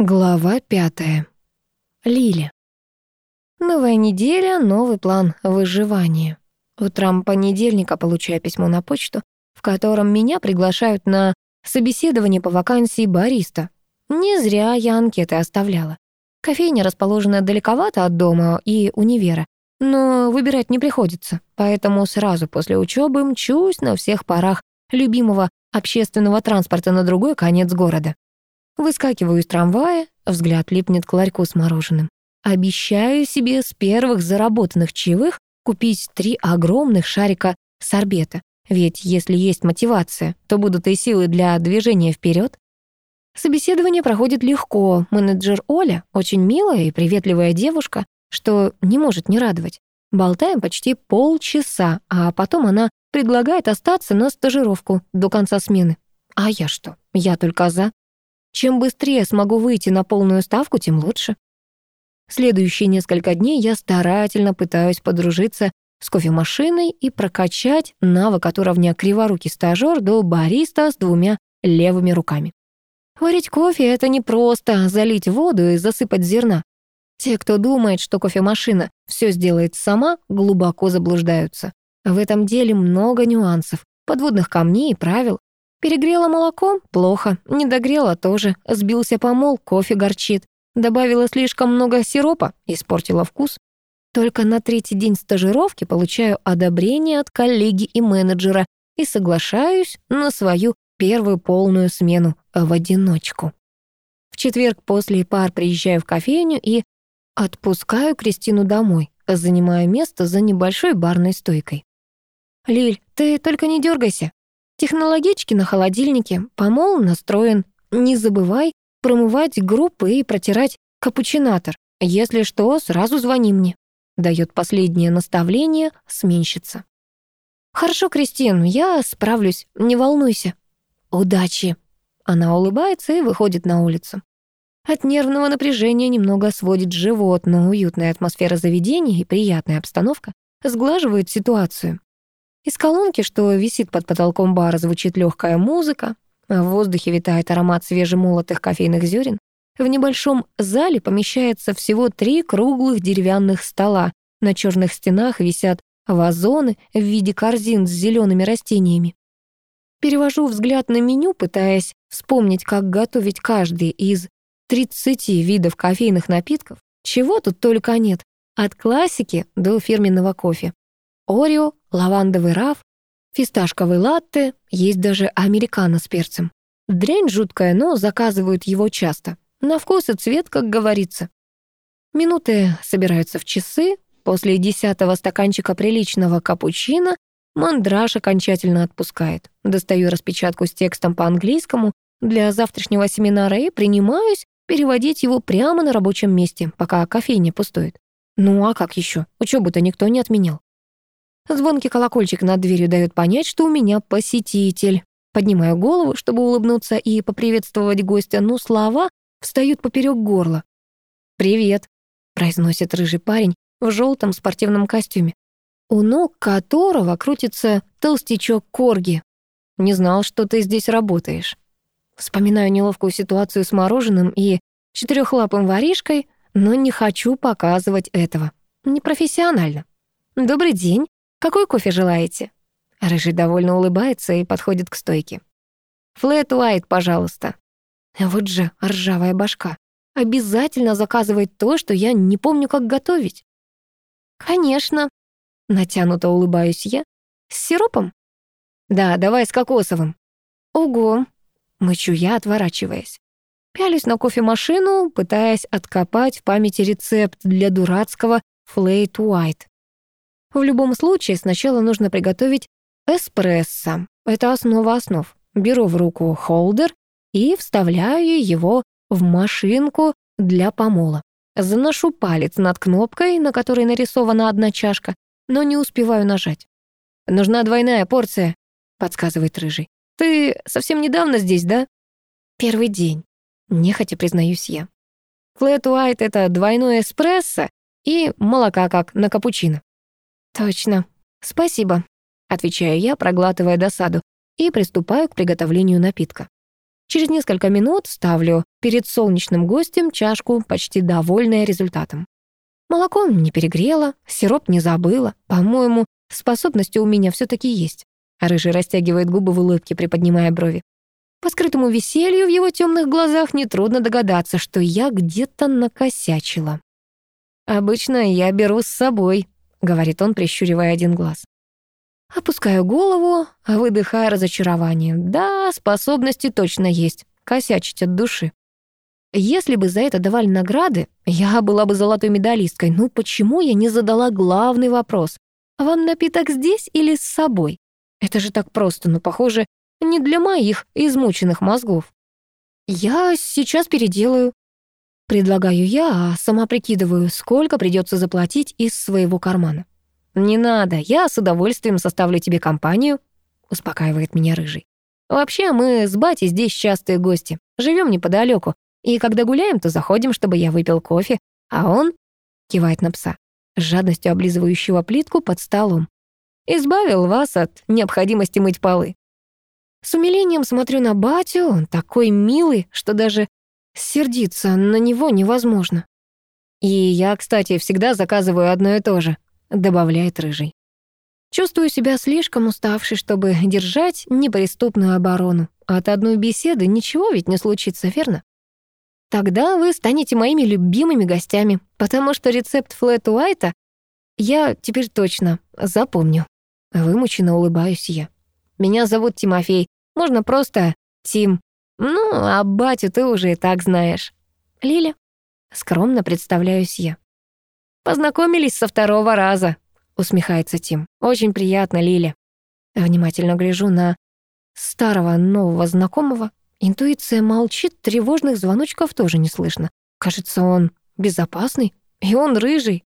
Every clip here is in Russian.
Глава пятая. Лиля. Новая неделя, новый план выживания. Утром понедельника получаю письмо на почту, в котором меня приглашают на собеседование по вакансии бариста. Не зря я анкеты оставляла. Кофейня расположена далековато от дома и универа, но выбирать не приходится, поэтому сразу после учебы мчусь на всех парах любимого общественного транспорта на другой конец города. Выскакиваю из трамвая, взгляд липнет к ларьку с мороженым. Обещаю себе с первых заработанных чаевых купить три огромных шарика сорбета. Ведь если есть мотивация, то будут и силы для движения вперед. Собеседование проходит легко. Менеджер Оля очень милая и приветливая девушка, что не может не радовать. Болтаем почти полчаса, а потом она предлагает остаться на стажировку до конца смены. А я что? Я только за. Чем быстрее смогу выйти на полную ставку, тем лучше. Следующие несколько дней я старательно пытаюсь подружиться с кофемашиной и прокачать навык от уровня криворукий стажёр до бариста с двумя левыми руками. Варить кофе — это не просто залить воду и засыпать зерна. Те, кто думает, что кофемашина все сделает сама, глубоко заблуждаются. В этом деле много нюансов, подводных камней и правил, Перегрела молоко? Плохо. Не догрела тоже. Сбился помол, кофе горчит. Добавила слишком много сиропа, испортила вкус. Только на третий день стажировки получаю одобрение от коллеги и менеджера и соглашаюсь на свою первую полную смену в одиночку. В четверг после пар приезжаю в кофейню и отпускаю Кристину домой, занимая место за небольшой барной стойкой. «Лиль, ты только не дергайся, Технологички на холодильнике, помол настроен. Не забывай промывать группы и протирать капучинатор. Если что, сразу звони мне. Дает последнее наставление сменщица. Хорошо, Кристин, я справлюсь, не волнуйся. Удачи. Она улыбается и выходит на улицу. От нервного напряжения немного сводит живот, но уютная атмосфера заведения и приятная обстановка сглаживают ситуацию. Из колонки, что висит под потолком бара, звучит легкая музыка, а в воздухе витает аромат свежемолотых кофейных зерен. В небольшом зале помещается всего три круглых деревянных стола. На черных стенах висят вазоны в виде корзин с зелеными растениями. Перевожу взгляд на меню, пытаясь вспомнить, как готовить каждый из 30 видов кофейных напитков. Чего тут только нет, от классики до фирменного кофе. Орео, лавандовый раф, фисташковый латте, есть даже американо с перцем. Дрянь жуткая, но заказывают его часто. На вкус и цвет, как говорится. Минуты собираются в часы. После десятого стаканчика приличного капучино мандраж окончательно отпускает. Достаю распечатку с текстом по-английскому для завтрашнего семинара и принимаюсь переводить его прямо на рабочем месте, пока кофейня пустует. Ну а как еще? Учебу-то никто не отменял. Звонкий колокольчик над дверью дает понять, что у меня посетитель. Поднимаю голову, чтобы улыбнуться и поприветствовать гостя, но слова встают поперек горла. «Привет», — произносит рыжий парень в желтом спортивном костюме, у ног которого крутится толстячок Корги. «Не знал, что ты здесь работаешь». Вспоминаю неловкую ситуацию с мороженым и четырехлапым воришкой, но не хочу показывать этого. Непрофессионально. «Добрый день», «Какой кофе желаете?» Рыжий довольно улыбается и подходит к стойке. «Флэт Уайт, пожалуйста». Вот же ржавая башка. Обязательно заказывает то, что я не помню, как готовить. «Конечно», — натянуто улыбаюсь я. «С сиропом?» «Да, давай с кокосовым». «Ого», — мычу я, отворачиваясь. Пялюсь на кофемашину, пытаясь откопать в памяти рецепт для дурацкого флейт Уайт. В любом случае, сначала нужно приготовить эспрессо. Это основа основ. Беру в руку холдер и вставляю его в машинку для помола. Заношу палец над кнопкой, на которой нарисована одна чашка, но не успеваю нажать. «Нужна двойная порция», — подсказывает Рыжий. «Ты совсем недавно здесь, да?» «Первый день», — нехотя признаюсь я. Флэт Уайт — это двойной эспрессо и молока, как на капучино. «Точно. Спасибо», — отвечаю я, проглатывая досаду, и приступаю к приготовлению напитка. Через несколько минут ставлю перед солнечным гостем чашку, почти довольная результатом. Молоко не перегрело, сироп не забыла. По-моему, способности у меня все таки есть. Рыжий растягивает губы в улыбке, приподнимая брови. По скрытому веселью в его темных глазах нетрудно догадаться, что я где-то накосячила. «Обычно я беру с собой», — говорит он, прищуривая один глаз. Опускаю голову, выдыхая разочарование. Да, способности точно есть. Косячить от души. Если бы за это давали награды, я была бы золотой медалисткой. Ну почему я не задала главный вопрос? Вам напиток здесь или с собой? Это же так просто, но, похоже, не для моих измученных мозгов. Я сейчас переделаю. Предлагаю я, а сама прикидываю, сколько придется заплатить из своего кармана. «Не надо, я с удовольствием составлю тебе компанию», — успокаивает меня Рыжий. «Вообще, мы с батей здесь частые гости, живем неподалеку, и когда гуляем, то заходим, чтобы я выпил кофе, а он...» — кивает на пса, с жадностью облизывающего плитку под столом. «Избавил вас от необходимости мыть полы». С умилением смотрю на батю, он такой милый, что даже сердиться на него невозможно. И я, кстати, всегда заказываю одно и то же добавляет рыжий. Чувствую себя слишком уставшей, чтобы держать неприступную оборону. От одной беседы ничего ведь не случится, верно? Тогда вы станете моими любимыми гостями, потому что рецепт флэт Уайта я теперь точно запомню. Вымученно улыбаюсь я. Меня зовут Тимофей, можно просто Тим. Ну, а батю ты уже и так знаешь. Лиля. Скромно представляюсь я. «Познакомились со второго раза», — усмехается Тим. «Очень приятно, Лиля». Внимательно гляжу на старого нового знакомого. Интуиция молчит, тревожных звоночков тоже не слышно. Кажется, он безопасный, и он рыжий.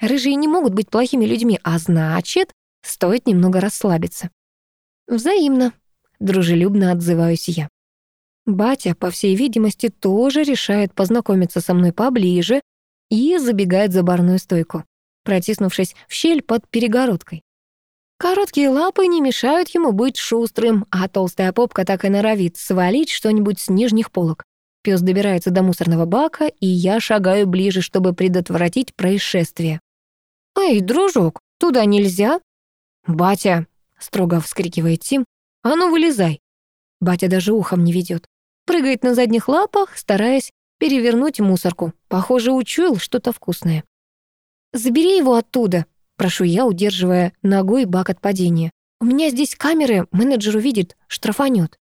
Рыжие не могут быть плохими людьми, а значит, стоит немного расслабиться. Взаимно, дружелюбно отзываюсь я. Батя, по всей видимости, тоже решает познакомиться со мной поближе, и забегает за барную стойку, протиснувшись в щель под перегородкой. Короткие лапы не мешают ему быть шустрым, а толстая попка так и норовит свалить что-нибудь с нижних полок. Пес добирается до мусорного бака, и я шагаю ближе, чтобы предотвратить происшествие. «Эй, дружок, туда нельзя!» «Батя!» — строго вскрикивает Тим. «А ну, вылезай!» Батя даже ухом не ведет. Прыгает на задних лапах, стараясь перевернуть мусорку. Похоже, учуял что-то вкусное. «Забери его оттуда», — прошу я, удерживая ногой бак от падения. «У меня здесь камеры, менеджер увидит, штрафанет».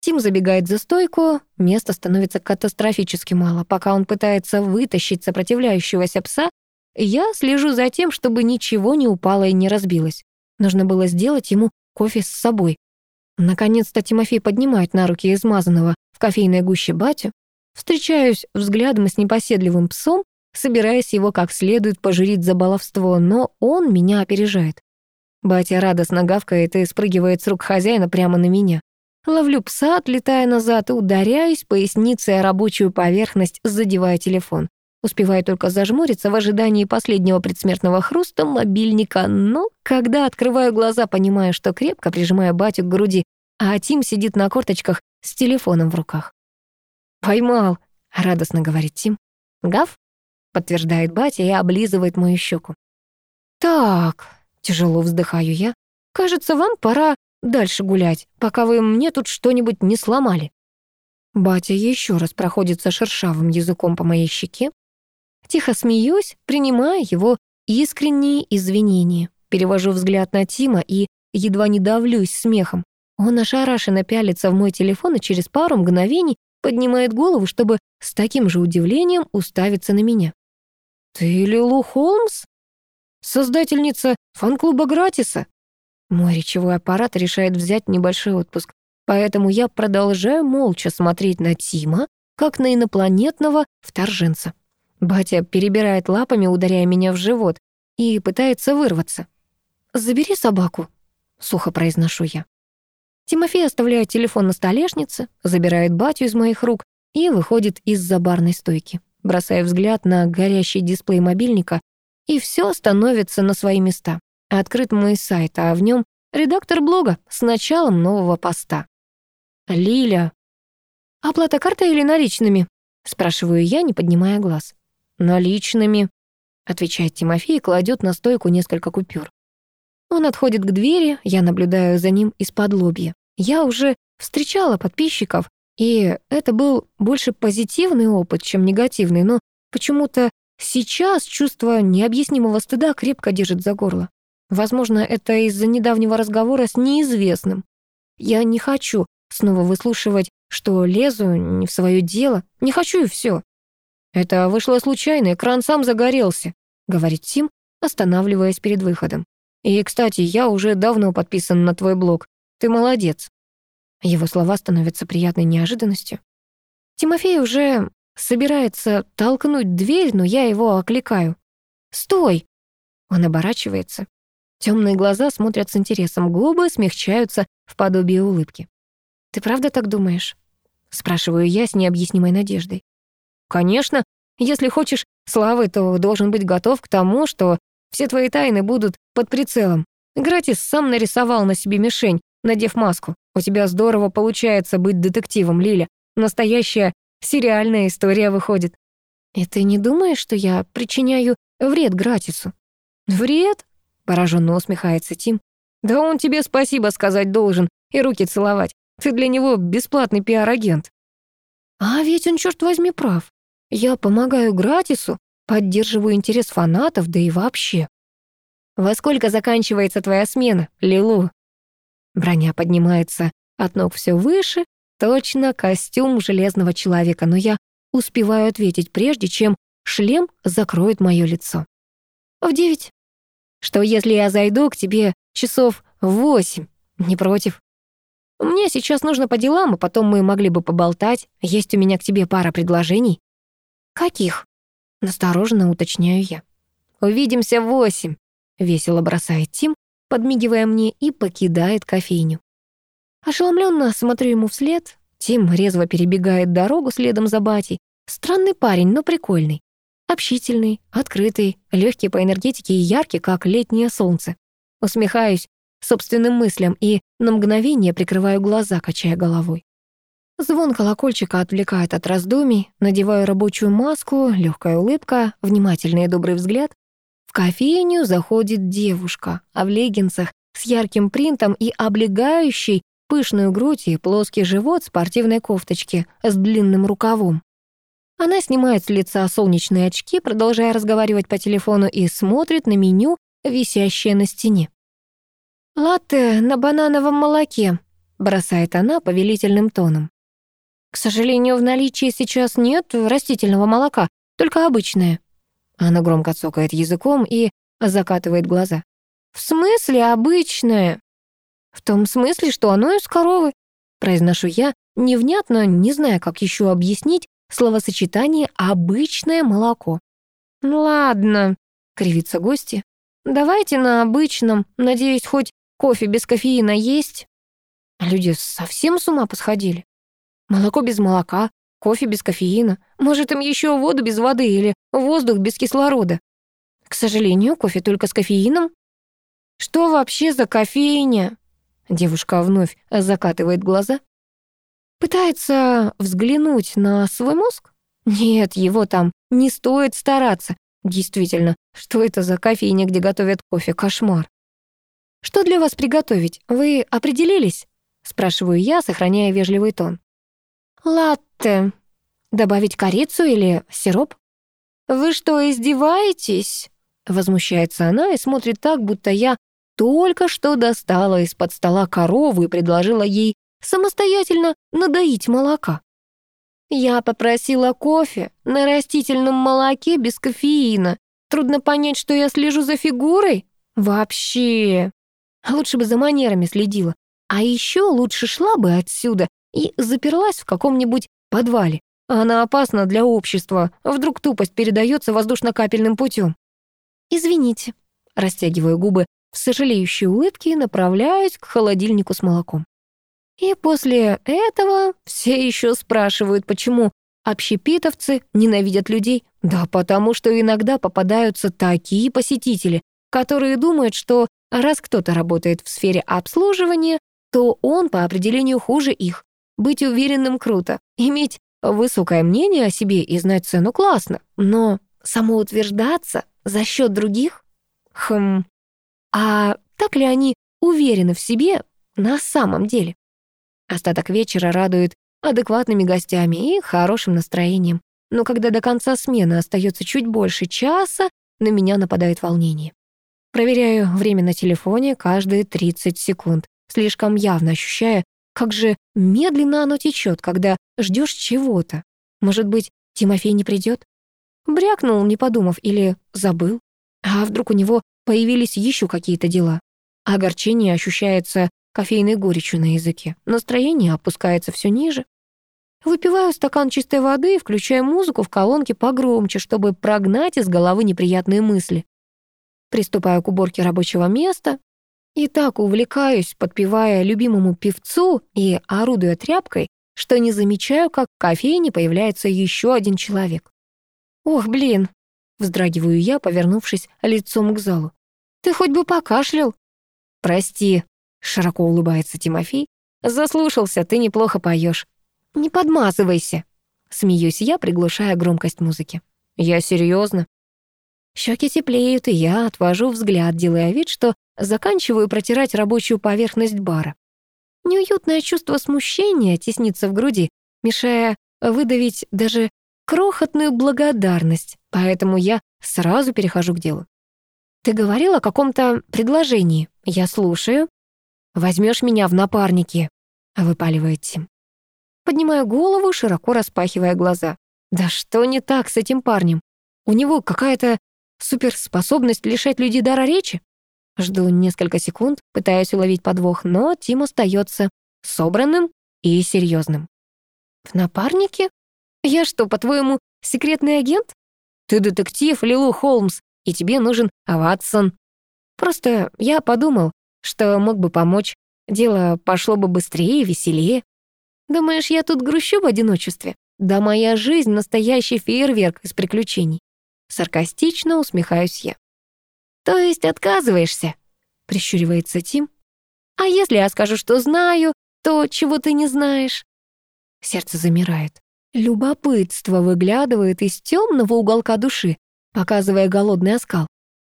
Тим забегает за стойку, места становится катастрофически мало. Пока он пытается вытащить сопротивляющегося пса, я слежу за тем, чтобы ничего не упало и не разбилось. Нужно было сделать ему кофе с собой. Наконец-то Тимофей поднимает на руки измазанного в кофейной гуще батю, Встречаюсь взглядом с непоседливым псом, собираясь его как следует пожурить за баловство, но он меня опережает. Батя радостно гавкает и спрыгивает с рук хозяина прямо на меня. Ловлю пса, отлетая назад и ударяюсь поясницей о рабочую поверхность, задевая телефон. Успеваю только зажмуриться в ожидании последнего предсмертного хруста мобильника, но когда открываю глаза, понимаю, что крепко прижимаю батю к груди, а Тим сидит на корточках с телефоном в руках. «Поймал», — радостно говорит Тим. «Гав?» — подтверждает батя и облизывает мою щеку. «Так», — тяжело вздыхаю я, «кажется, вам пора дальше гулять, пока вы мне тут что-нибудь не сломали». Батя еще раз проходится шершавым языком по моей щеке. Тихо смеюсь, принимая его искренние извинения. Перевожу взгляд на Тима и едва не давлюсь смехом. Он ошарашенно пялится в мой телефон и через пару мгновений поднимает голову, чтобы с таким же удивлением уставиться на меня. «Ты Лилу Холмс? Создательница фан-клуба Гратиса?» Мой речевой аппарат решает взять небольшой отпуск, поэтому я продолжаю молча смотреть на Тима, как на инопланетного вторженца. Батя перебирает лапами, ударяя меня в живот, и пытается вырваться. «Забери собаку», — сухо произношу я. Тимофей оставляет телефон на столешнице, забирает батю из моих рук и выходит из-за барной стойки, бросая взгляд на горящий дисплей мобильника, и все становится на свои места. Открыт мой сайт, а в нем редактор блога с началом нового поста. «Лиля», «Оплата картой или наличными?» — спрашиваю я, не поднимая глаз. «Наличными», — отвечает Тимофей и кладет на стойку несколько купюр. Он отходит к двери, я наблюдаю за ним из-под лобья. Я уже встречала подписчиков, и это был больше позитивный опыт, чем негативный, но почему-то сейчас чувство необъяснимого стыда крепко держит за горло. Возможно, это из-за недавнего разговора с неизвестным. Я не хочу снова выслушивать, что лезу не в свое дело. Не хочу и все. Это вышло случайно, экран сам загорелся, говорит Тим, останавливаясь перед выходом. И, кстати, я уже давно подписан на твой блог. Ты молодец. Его слова становятся приятной неожиданностью. Тимофей уже собирается толкнуть дверь, но я его окликаю. «Стой!» Он оборачивается. Темные глаза смотрят с интересом, губы смягчаются в подобии улыбки. «Ты правда так думаешь?» Спрашиваю я с необъяснимой надеждой. «Конечно, если хочешь славы, то должен быть готов к тому, что все твои тайны будут под прицелом. Гратис сам нарисовал на себе мишень, надев маску. У тебя здорово получается быть детективом, Лиля. Настоящая сериальная история выходит. И ты не думаешь, что я причиняю вред Гратису? Вред? Пораженно усмехается Тим. Да он тебе спасибо сказать должен и руки целовать. Ты для него бесплатный пиар-агент. А ведь он, черт возьми, прав. Я помогаю Гратису, поддерживаю интерес фанатов, да и вообще. Во сколько заканчивается твоя смена, Лилу? Броня поднимается от ног все выше, точно костюм железного человека, но я успеваю ответить, прежде чем шлем закроет мое лицо. В девять. Что если я зайду к тебе часов в восемь? Не против. Мне сейчас нужно по делам, а потом мы могли бы поболтать. Есть у меня к тебе пара предложений. Каких? Настороженно уточняю я. Увидимся в восемь. Весело бросает Тим, подмигивая мне, и покидает кофейню. Ошеломленно смотрю ему вслед. Тим резво перебегает дорогу следом за батей. Странный парень, но прикольный. Общительный, открытый, легкий по энергетике и яркий, как летнее солнце. Усмехаюсь собственным мыслям и на мгновение прикрываю глаза, качая головой. Звон колокольчика отвлекает от раздумий, надеваю рабочую маску, легкая улыбка, внимательный и добрый взгляд, в кофейню заходит девушка, а в леггинсах с ярким принтом и облегающей пышную грудь и плоский живот спортивной кофточки с длинным рукавом. Она снимает с лица солнечные очки, продолжая разговаривать по телефону и смотрит на меню, висящее на стене. «Латте на банановом молоке», — бросает она повелительным тоном. «К сожалению, в наличии сейчас нет растительного молока, только обычное». Она громко цокает языком и закатывает глаза. «В смысле обычное?» «В том смысле, что оно из коровы», произношу я, невнятно, не зная, как еще объяснить словосочетание «обычное молоко». «Ну ладно», — кривится гости. «Давайте на обычном. Надеюсь, хоть кофе без кофеина есть?» Люди совсем с ума посходили. Молоко без молока, кофе без кофеина. Может, им еще воду без воды или воздух без кислорода. К сожалению, кофе только с кофеином. Что вообще за кофейня? Девушка вновь закатывает глаза. Пытается взглянуть на свой мозг? Нет, его там не стоит стараться. Действительно, что это за кофейня, где готовят кофе? Кошмар. Что для вас приготовить? Вы определились? Спрашиваю я, сохраняя вежливый тон. «Латте. Добавить корицу или сироп?» «Вы что, издеваетесь?» Возмущается она и смотрит так, будто я только что достала из-под стола корову и предложила ей самостоятельно надоить молока. Я попросила кофе на растительном молоке без кофеина. Трудно понять, что я слежу за фигурой? Вообще. Лучше бы за манерами следила. А еще лучше шла бы отсюда и заперлась в каком-нибудь подвале. Она опасна для общества, вдруг тупость передается воздушно-капельным путем. «Извините», — растягиваю губы в сожалеющей улыбке и направляюсь к холодильнику с молоком. И после этого все еще спрашивают, почему общепитовцы ненавидят людей. Да потому что иногда попадаются такие посетители, которые думают, что раз кто-то работает в сфере обслуживания, то он по определению хуже их. Быть уверенным круто. Иметь высокое мнение о себе и знать цену классно. Но самоутверждаться за счет других? Хм. А так ли они уверены в себе на самом деле? Остаток вечера радует адекватными гостями и хорошим настроением. Но когда до конца смены остается чуть больше часа, на меня нападает волнение. Проверяю время на телефоне каждые 30 секунд, слишком явно ощущая, как же медленно оно течет, когда ждешь чего-то. Может быть, Тимофей не придет? Брякнул, не подумав, или забыл? А вдруг у него появились еще какие-то дела? Огорчение ощущается кофейной горечью на языке. Настроение опускается все ниже. Выпиваю стакан чистой воды и включаю музыку в колонке погромче, чтобы прогнать из головы неприятные мысли. Приступаю к уборке рабочего места и так увлекаюсь, подпевая любимому певцу и орудуя тряпкой, что не замечаю, как в кофейне появляется еще один человек. «Ох, блин!» — вздрагиваю я, повернувшись лицом к залу. «Ты хоть бы покашлял?» «Прости», — широко улыбается Тимофей. «Заслушался, ты неплохо поешь. «Не подмазывайся», — смеюсь я, приглушая громкость музыки. «Я серьезно. Щеки теплеют, и я отвожу взгляд, делая вид, что заканчиваю протирать рабочую поверхность бара. Неуютное чувство смущения теснится в груди, мешая выдавить даже крохотную благодарность, поэтому я сразу перехожу к делу. «Ты говорил о каком-то предложении. Я слушаю. Возьмешь меня в напарники», — выпаливает Тим. Поднимаю голову, широко распахивая глаза. Да что не так с этим парнем? У него какая-то суперспособность лишать людей дара речи? Жду несколько секунд, пытаясь уловить подвох, но Тим остается собранным и серьезным. В напарнике? Я что, по-твоему, секретный агент? Ты детектив, Лилу Холмс, и тебе нужен Ватсон. Просто я подумал, что мог бы помочь. Дело пошло бы быстрее и веселее. Думаешь, я тут грущу в одиночестве? Да моя жизнь — настоящий фейерверк из приключений. Саркастично усмехаюсь я. То есть отказываешься? Прищуривается Тим. А если я скажу, что знаю, то чего ты не знаешь? Сердце замирает. Любопытство выглядывает из темного уголка души, показывая голодный оскал.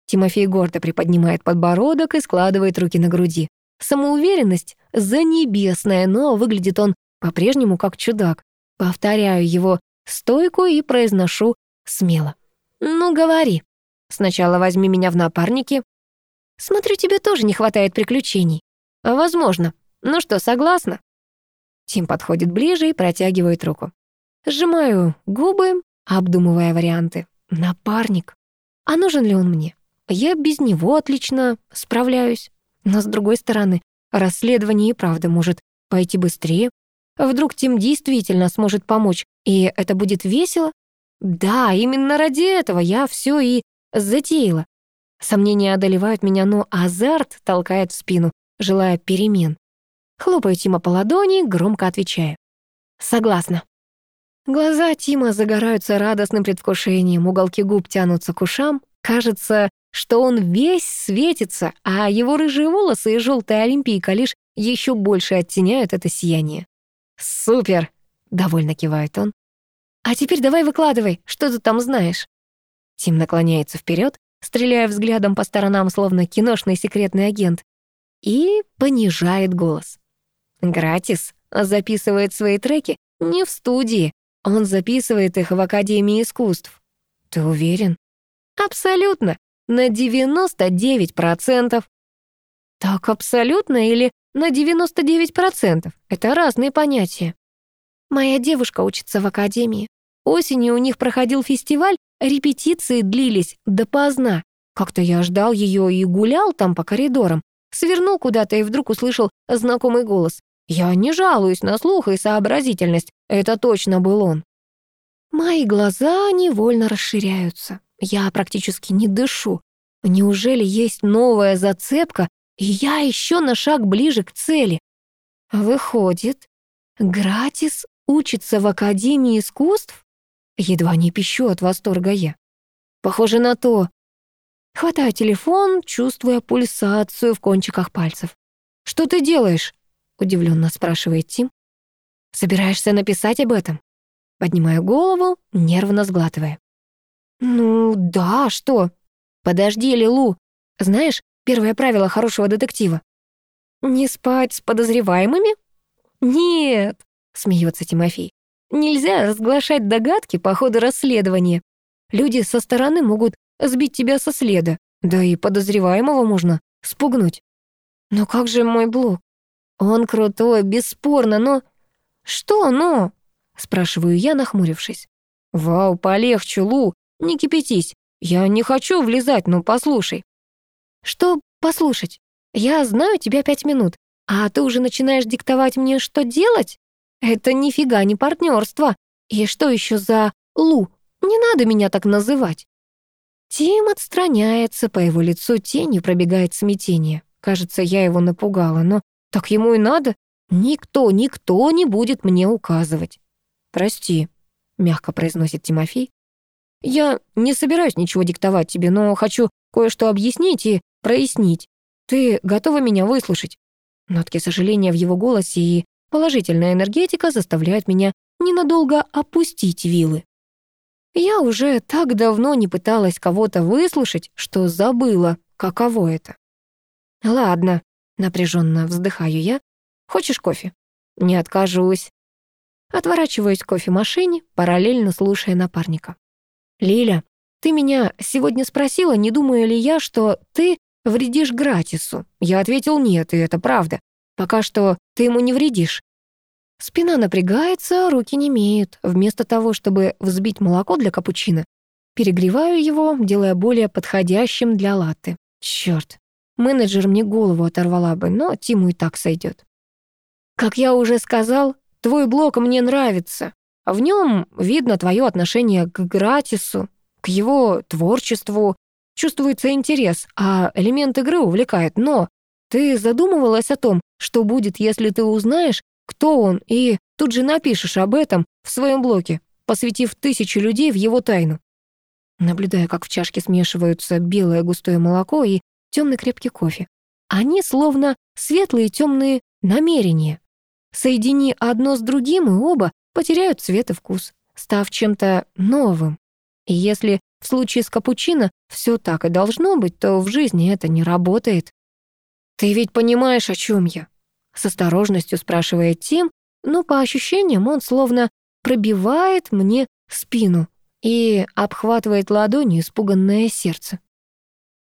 Тимофей гордо приподнимает подбородок и складывает руки на груди. Самоуверенность занебесная, но выглядит он по-прежнему как чудак. Повторяю его стойку и произношу смело. «Ну, говори. Сначала возьми меня в напарники. Смотрю, тебе тоже не хватает приключений. Возможно. Ну что, согласна?» Тим подходит ближе и протягивает руку. Сжимаю губы, обдумывая варианты. Напарник. А нужен ли он мне? Я без него отлично справляюсь. Но с другой стороны, расследование и правда может пойти быстрее, Вдруг Тим действительно сможет помочь, и это будет весело? Да, именно ради этого я все и затеяла. Сомнения одолевают меня, но азарт толкает в спину, желая перемен. Хлопаю Тима по ладони, громко отвечаю. Согласна. Глаза Тима загораются радостным предвкушением, уголки губ тянутся к ушам. Кажется, что он весь светится, а его рыжие волосы и желтая олимпийка лишь еще больше оттеняют это сияние. «Супер!» — довольно кивает он. «А теперь давай выкладывай, что ты там знаешь?» Тим наклоняется вперед, стреляя взглядом по сторонам, словно киношный секретный агент, и понижает голос. Гратис записывает свои треки не в студии, он записывает их в Академии искусств. Ты уверен? Абсолютно, на 99%. Так абсолютно или на 99%. Это разные понятия. Моя девушка учится в академии. Осенью у них проходил фестиваль, репетиции длились допоздна. Как-то я ждал ее и гулял там по коридорам. Свернул куда-то и вдруг услышал знакомый голос. Я не жалуюсь на слух и сообразительность, это точно был он. Мои глаза невольно расширяются. Я практически не дышу. Неужели есть новая зацепка, и я еще на шаг ближе к цели. Выходит, Гратис учится в Академии искусств? Едва не пищу от восторга я. Похоже на то. Хватаю телефон, чувствуя пульсацию в кончиках пальцев. «Что ты делаешь?» — удивленно спрашивает Тим. Собираешься написать об этом?» Поднимаю голову, нервно сглатывая. «Ну, да, что?» «Подожди, Лилу. Знаешь, первое правило хорошего детектива?» «Не спать с подозреваемыми?» «Нет», — смеется Тимофей. «Нельзя разглашать догадки по ходу расследования. Люди со стороны могут сбить тебя со следа, да и подозреваемого можно спугнуть. Но как же мой блог? Он крутой, бесспорно, но... Что «но»? Спрашиваю я, нахмурившись. Вау, полегче, Лу, не кипятись. Я не хочу влезать, но послушай. Что послушать? Я знаю тебя пять минут, а ты уже начинаешь диктовать мне, что делать? Это нифига не партнерство. И что еще за Лу? Не надо меня так называть. Тим отстраняется, по его лицу тенью пробегает смятение. Кажется, я его напугала, но так ему и надо. Никто, никто не будет мне указывать. «Прости», — мягко произносит Тимофей. «Я не собираюсь ничего диктовать тебе, но хочу кое-что объяснить и прояснить. Ты готова меня выслушать?» Нотки сожаления в его голосе и положительная энергетика заставляют меня ненадолго опустить вилы. Я уже так давно не пыталась кого-то выслушать, что забыла, каково это. «Ладно», — напряженно вздыхаю я. «Хочешь кофе?» «Не откажусь». Отворачиваюсь к кофемашине, параллельно слушая напарника. «Лиля, ты меня сегодня спросила, не думаю ли я, что ты вредишь Гратису?» Я ответил «нет», и это правда. Пока что ты ему не вредишь. Спина напрягается, руки не имеют. Вместо того, чтобы взбить молоко для капучино, перегреваю его, делая более подходящим для латте. Чёрт, менеджер мне голову оторвала бы, но Тиму и так сойдет. Как я уже сказал, твой блог мне нравится. В нем видно твое отношение к Гратису, к его творчеству. Чувствуется интерес, а элемент игры увлекает. Но ты задумывалась о том, что будет, если ты узнаешь, кто он, и тут же напишешь об этом в своем блоге, посвятив тысячу людей в его тайну. Наблюдая, как в чашке смешиваются белое густое молоко и темный крепкий кофе. Они словно светлые темные намерения. Соедини одно с другим, и оба потеряют цвет и вкус, став чем-то новым. И если в случае с капучино все так и должно быть, то в жизни это не работает. «Ты ведь понимаешь, о чем я?» С осторожностью спрашивает Тим, но по ощущениям он словно пробивает мне спину и обхватывает ладонью испуганное сердце.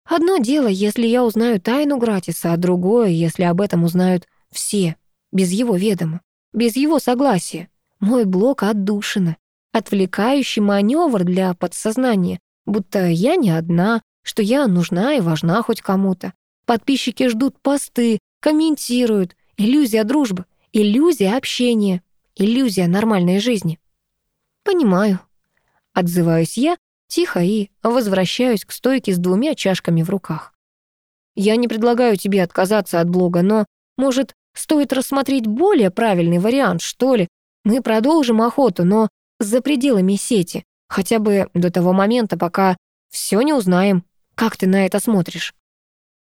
Одно дело, если я узнаю тайну Гратиса, а другое, если об этом узнают все, без его ведома, без его согласия. Мой блок отдушина, отвлекающий маневр для подсознания, будто я не одна, что я нужна и важна хоть кому-то. Подписчики ждут посты, комментируют, Иллюзия дружбы, иллюзия общения, иллюзия нормальной жизни. Понимаю. Отзываюсь я тихо и возвращаюсь к стойке с двумя чашками в руках. Я не предлагаю тебе отказаться от блога, но, может, стоит рассмотреть более правильный вариант, что ли? Мы продолжим охоту, но за пределами сети, хотя бы до того момента, пока все не узнаем. Как ты на это смотришь?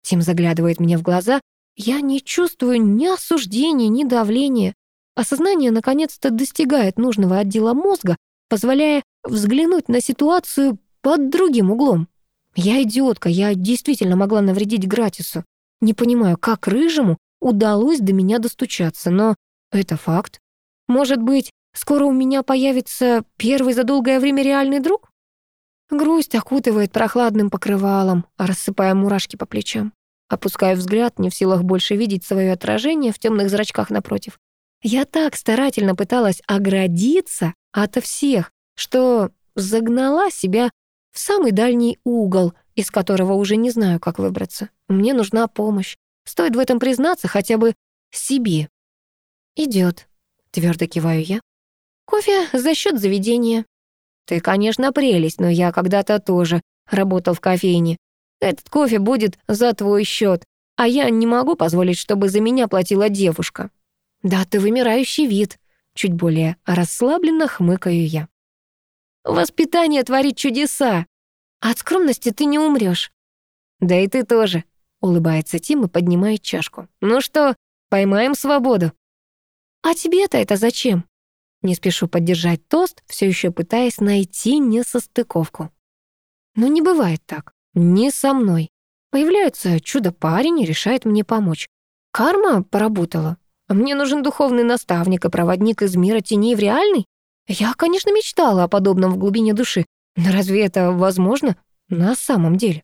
Тим заглядывает мне в глаза, я не чувствую ни осуждения, ни давления. Осознание наконец-то достигает нужного отдела мозга, позволяя взглянуть на ситуацию под другим углом. Я идиотка, я действительно могла навредить Гратису. Не понимаю, как Рыжему удалось до меня достучаться, но это факт. Может быть, скоро у меня появится первый за долгое время реальный друг? Грусть окутывает прохладным покрывалом, рассыпая мурашки по плечам. Опускаю взгляд, не в силах больше видеть свое отражение в темных зрачках напротив. Я так старательно пыталась оградиться ото всех, что загнала себя в самый дальний угол, из которого уже не знаю, как выбраться. Мне нужна помощь. Стоит в этом признаться хотя бы себе. Идет, твердо киваю я. Кофе за счет заведения. Ты, конечно, прелесть, но я когда-то тоже работал в кофейне. Этот кофе будет за твой счет, а я не могу позволить, чтобы за меня платила девушка. Да ты вымирающий вид. Чуть более расслабленно хмыкаю я. Воспитание творит чудеса. От скромности ты не умрешь. Да и ты тоже, улыбается Тим и поднимает чашку. Ну что, поймаем свободу? «А тебе-то это зачем?» Не спешу поддержать тост, все еще пытаясь найти несостыковку. Но не бывает так. Не со мной. Появляется чудо-парень и решает мне помочь. Карма поработала. А мне нужен духовный наставник и проводник из мира теней в реальный? Я, конечно, мечтала о подобном в глубине души, но разве это возможно на самом деле?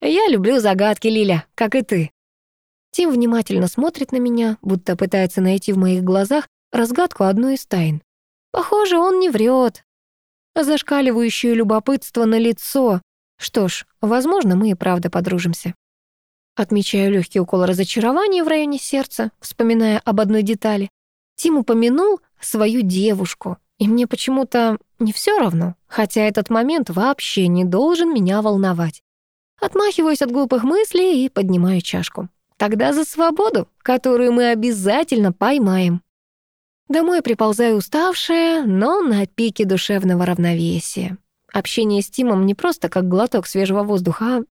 Я люблю загадки, Лиля, как и ты. Тим внимательно смотрит на меня, будто пытается найти в моих глазах разгадку одной из тайн. Похоже, он не врет. Зашкаливающее любопытство на лицо. Что ж, возможно, мы и правда подружимся. Отмечаю легкий укол разочарования в районе сердца, вспоминая об одной детали. Тим упомянул свою девушку, и мне почему-то не все равно, хотя этот момент вообще не должен меня волновать. Отмахиваюсь от глупых мыслей и поднимаю чашку. Тогда за свободу, которую мы обязательно поймаем. Домой приползаю уставшая, но на пике душевного равновесия. Общение с Тимом не просто как глоток свежего воздуха, а...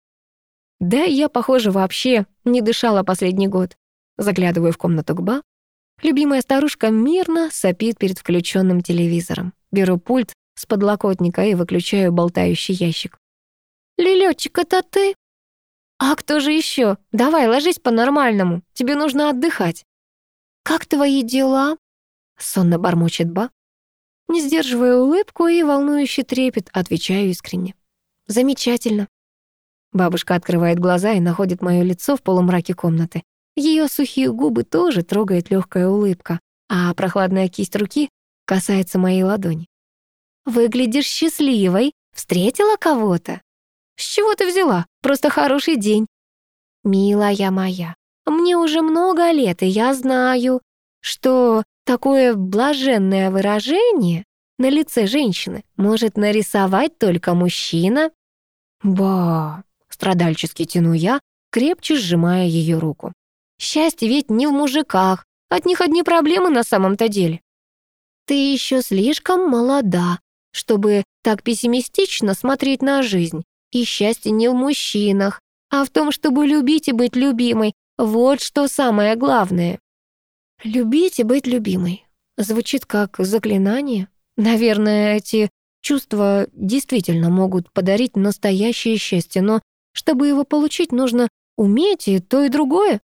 Да, я, похоже, вообще не дышала последний год. Заглядываю в комнату к Ба. Любимая старушка мирно сопит перед включенным телевизором. Беру пульт с подлокотника и выключаю болтающий ящик. «Лилёчек, это ты?» «А кто же еще? Давай, ложись по-нормальному. Тебе нужно отдыхать». «Как твои дела?» Сонно бормочет Ба. Не сдерживая улыбку и волнующий трепет, отвечаю искренне. Замечательно. Бабушка открывает глаза и находит мое лицо в полумраке комнаты. Ее сухие губы тоже трогает легкая улыбка, а прохладная кисть руки касается моей ладони. «Выглядишь счастливой. Встретила кого-то?» «С чего ты взяла? Просто хороший день». «Милая моя, мне уже много лет, и я знаю, что Такое блаженное выражение на лице женщины может нарисовать только мужчина. Ба, страдальчески тяну я, крепче сжимая ее руку. Счастье ведь не в мужиках, от них одни проблемы на самом-то деле. Ты еще слишком молода, чтобы так пессимистично смотреть на жизнь. И счастье не в мужчинах, а в том, чтобы любить и быть любимой. Вот что самое главное. Любить и быть любимой. Звучит как заклинание. Наверное, эти чувства действительно могут подарить настоящее счастье, но чтобы его получить, нужно уметь и то, и другое.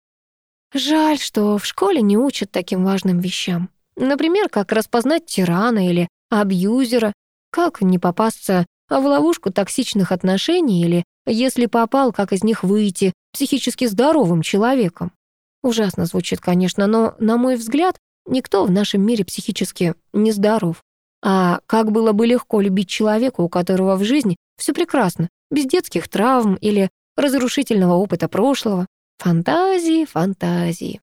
Жаль, что в школе не учат таким важным вещам. Например, как распознать тирана или абьюзера, как не попасться в ловушку токсичных отношений или, если попал, как из них выйти психически здоровым человеком. Ужасно звучит, конечно, но, на мой взгляд, никто в нашем мире психически не здоров. А как было бы легко любить человека, у которого в жизни все прекрасно, без детских травм или разрушительного опыта прошлого. Фантазии, фантазии.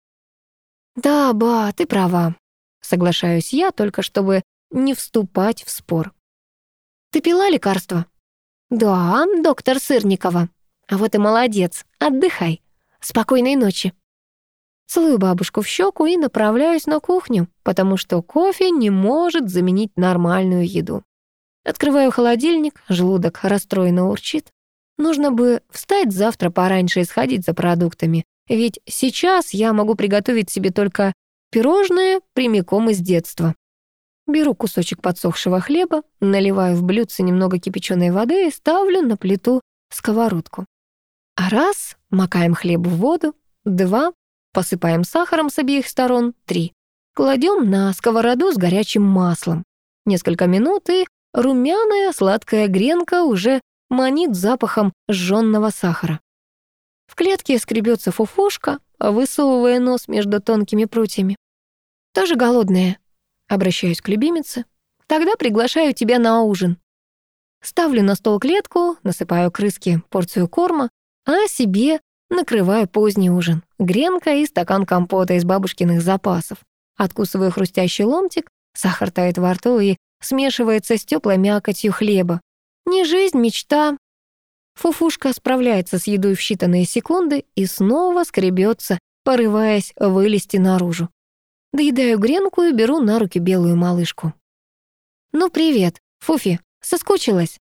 Да, ба, ты права. Соглашаюсь я, только чтобы не вступать в спор. Ты пила лекарство? Да, доктор Сырникова. А вот и молодец. Отдыхай. Спокойной ночи. Целую бабушку в щеку и направляюсь на кухню, потому что кофе не может заменить нормальную еду. Открываю холодильник, желудок расстроенно урчит. Нужно бы встать завтра пораньше и сходить за продуктами, ведь сейчас я могу приготовить себе только пирожное прямиком из детства. Беру кусочек подсохшего хлеба, наливаю в блюдце немного кипяченой воды и ставлю на плиту сковородку. А раз, макаем хлеб в воду, два, Посыпаем сахаром с обеих сторон, три. Кладем на сковороду с горячим маслом. Несколько минут, и румяная сладкая гренка уже манит запахом жженного сахара. В клетке скребется фуфушка, высовывая нос между тонкими прутьями. «Тоже голодная?» Обращаюсь к любимице. «Тогда приглашаю тебя на ужин». Ставлю на стол клетку, насыпаю крыске порцию корма, а себе накрываю поздний ужин. Гренка и стакан компота из бабушкиных запасов. Откусываю хрустящий ломтик, сахар тает во рту и смешивается с теплой мякотью хлеба. Не жизнь, мечта. Фуфушка справляется с едой в считанные секунды и снова скребется, порываясь вылезти наружу. Доедаю гренку и беру на руки белую малышку. «Ну, привет, Фуфи, соскучилась?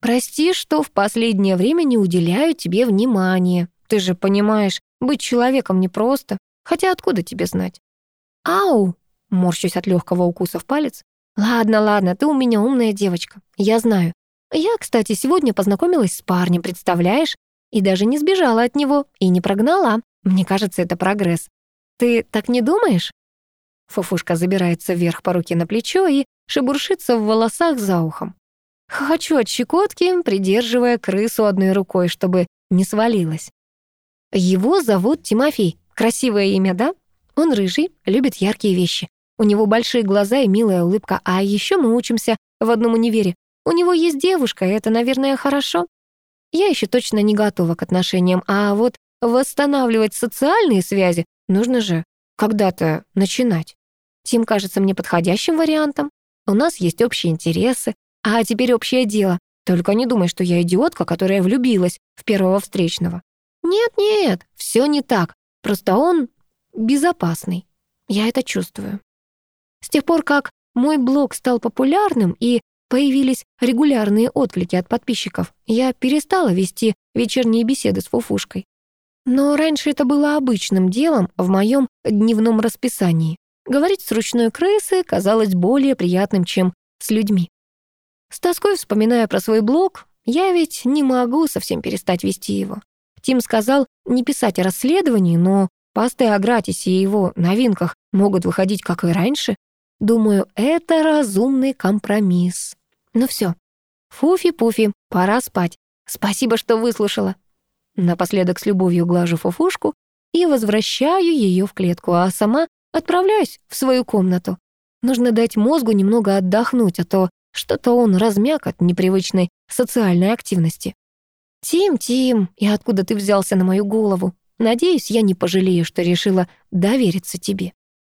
Прости, что в последнее время не уделяю тебе внимания. Ты же понимаешь, быть человеком непросто. Хотя откуда тебе знать? Ау! Морщусь от легкого укуса в палец. «Ладно, ладно, ты у меня умная девочка. Я знаю. Я, кстати, сегодня познакомилась с парнем, представляешь? И даже не сбежала от него, и не прогнала. Мне кажется, это прогресс. Ты так не думаешь?» Фуфушка забирается вверх по руке на плечо и шебуршится в волосах за ухом. Хочу от щекотки, придерживая крысу одной рукой, чтобы не свалилась. Его зовут Тимофей. Красивое имя, да? Он рыжий, любит яркие вещи. У него большие глаза и милая улыбка, а еще мы учимся в одном универе. У него есть девушка, и это, наверное, хорошо. Я еще точно не готова к отношениям, а вот восстанавливать социальные связи нужно же когда-то начинать. Тим кажется мне подходящим вариантом. У нас есть общие интересы, а теперь общее дело. Только не думай, что я идиотка, которая влюбилась в первого встречного. Нет-нет, все не так. Просто он безопасный. Я это чувствую. С тех пор, как мой блог стал популярным и появились регулярные отклики от подписчиков, я перестала вести вечерние беседы с Фуфушкой. Но раньше это было обычным делом в моем дневном расписании. Говорить с ручной крысой казалось более приятным, чем с людьми. С тоской вспоминая про свой блог, я ведь не могу совсем перестать вести его. Тим сказал не писать о расследовании, но посты о гратисе и его новинках могут выходить, как и раньше. Думаю, это разумный компромисс. Ну все, Фуфи-пуфи, пора спать. Спасибо, что выслушала. Напоследок с любовью глажу фуфушку и возвращаю ее в клетку, а сама отправляюсь в свою комнату. Нужно дать мозгу немного отдохнуть, а то что-то он размяк от непривычной социальной активности. «Тим, Тим, и откуда ты взялся на мою голову? Надеюсь, я не пожалею, что решила довериться тебе».